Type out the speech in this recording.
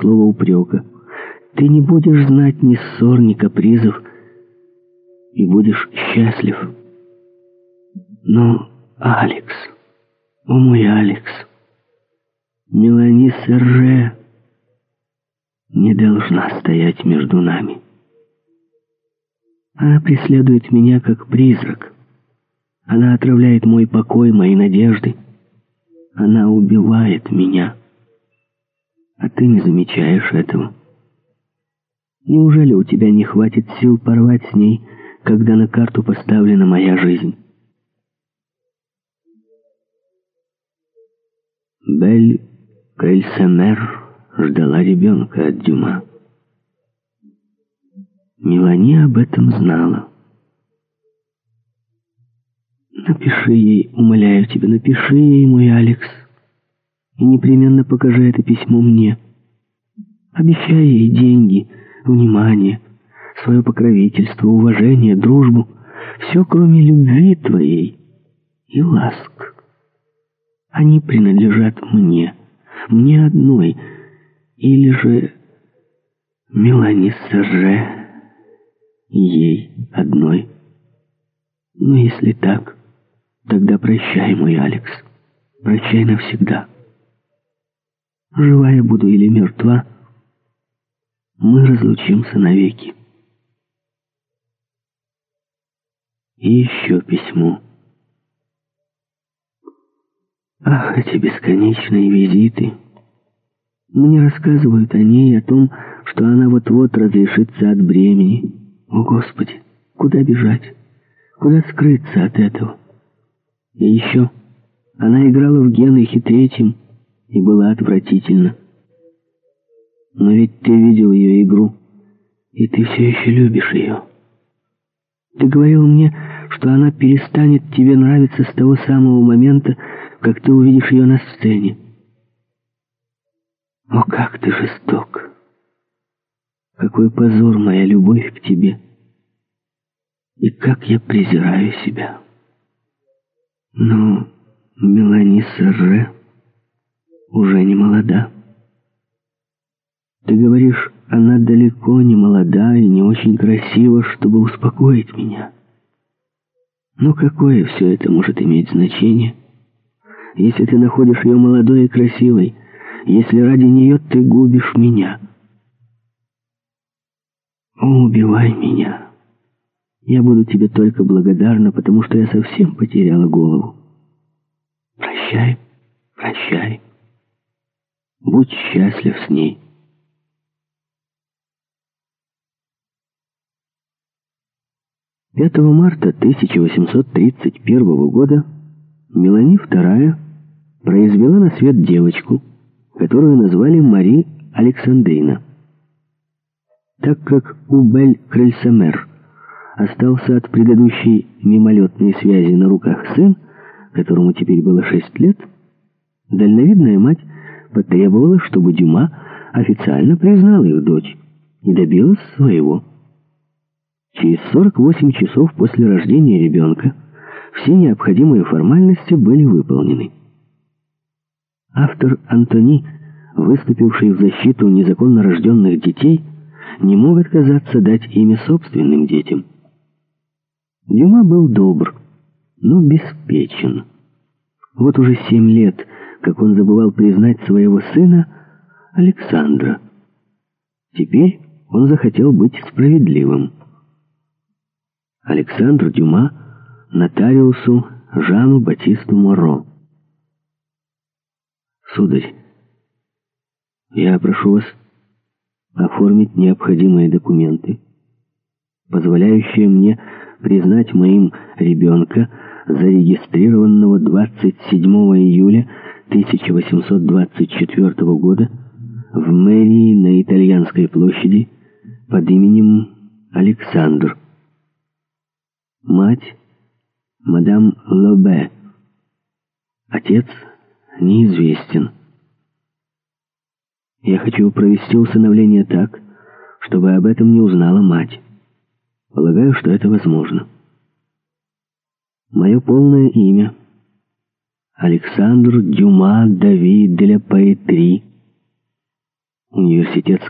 слова упрека. Ты не будешь знать ни ссор, ни капризов, и будешь счастлив. Но, Алекс, о мой Алекс, Мелани Серже не должна стоять между нами. Она преследует меня как призрак. Она отравляет мой покой, мои надежды. Она убивает меня. А ты не замечаешь этого. Неужели у тебя не хватит сил порвать с ней, когда на карту поставлена моя жизнь? Бель Крельсемер ждала ребенка от Дюма. Мелани об этом знала. Напиши ей, умоляю тебя, напиши ей, мой Алекс, и непременно покажи это письмо мне. Обещай ей деньги, внимание, свое покровительство, уважение, дружбу, все, кроме любви твоей и ласк. Они принадлежат мне, мне одной, или же Мелани Саже ей одной. Но если так, тогда прощай, мой Алекс, прощай навсегда. Живая буду или мертва, мы разлучимся навеки. И еще письмо. Ах, эти бесконечные визиты. Мне рассказывают о ней, о том, что она вот-вот разрешится от бремени. О, Господи, куда бежать? Куда скрыться от этого? И еще она играла в Генрихе Третьем и была отвратительна. Но ведь ты видел ее игру, и ты все еще любишь ее. Ты говорил мне, что она перестанет тебе нравиться с того самого момента, как ты увидишь ее на сцене. О, как ты жесток! Какой позор моя любовь к тебе! И как я презираю себя! Но Мелани Сарре уже не молода. Ты говоришь, она далеко не молода и не очень красива, чтобы успокоить меня. Но какое все это может иметь значение? если ты находишь ее молодой и красивой, если ради нее ты губишь меня. О, убивай меня. Я буду тебе только благодарна, потому что я совсем потеряла голову. Прощай, прощай. Будь счастлив с ней. Пятого марта 1831 года Мелани II произвела на свет девочку, которую назвали Мари Александрина. Так как у Бель Крельсамер остался от предыдущей мимолетной связи на руках сын, которому теперь было шесть лет, дальновидная мать потребовала, чтобы Дюма официально признал их дочь и добилась своего. Через 48 часов после рождения ребенка все необходимые формальности были выполнены. Автор Антони, выступивший в защиту незаконно рожденных детей, не мог отказаться дать имя собственным детям. Дюма был добр, но беспечен. Вот уже семь лет, как он забывал признать своего сына Александра. Теперь он захотел быть справедливым. Александр Дюма нотариусу Жану Батисту Моро. Сударь, я прошу вас оформить необходимые документы, позволяющие мне признать моим ребенка, зарегистрированного 27 июля 1824 года в мэрии на Итальянской площади под именем Александр. Мать мадам Лобе. Отец неизвестен. Я хочу провести усыновление так, чтобы об этом не узнала мать. Полагаю, что это возможно. Мое полное имя Александр Дюма Давид де ла Паэтри. Университетская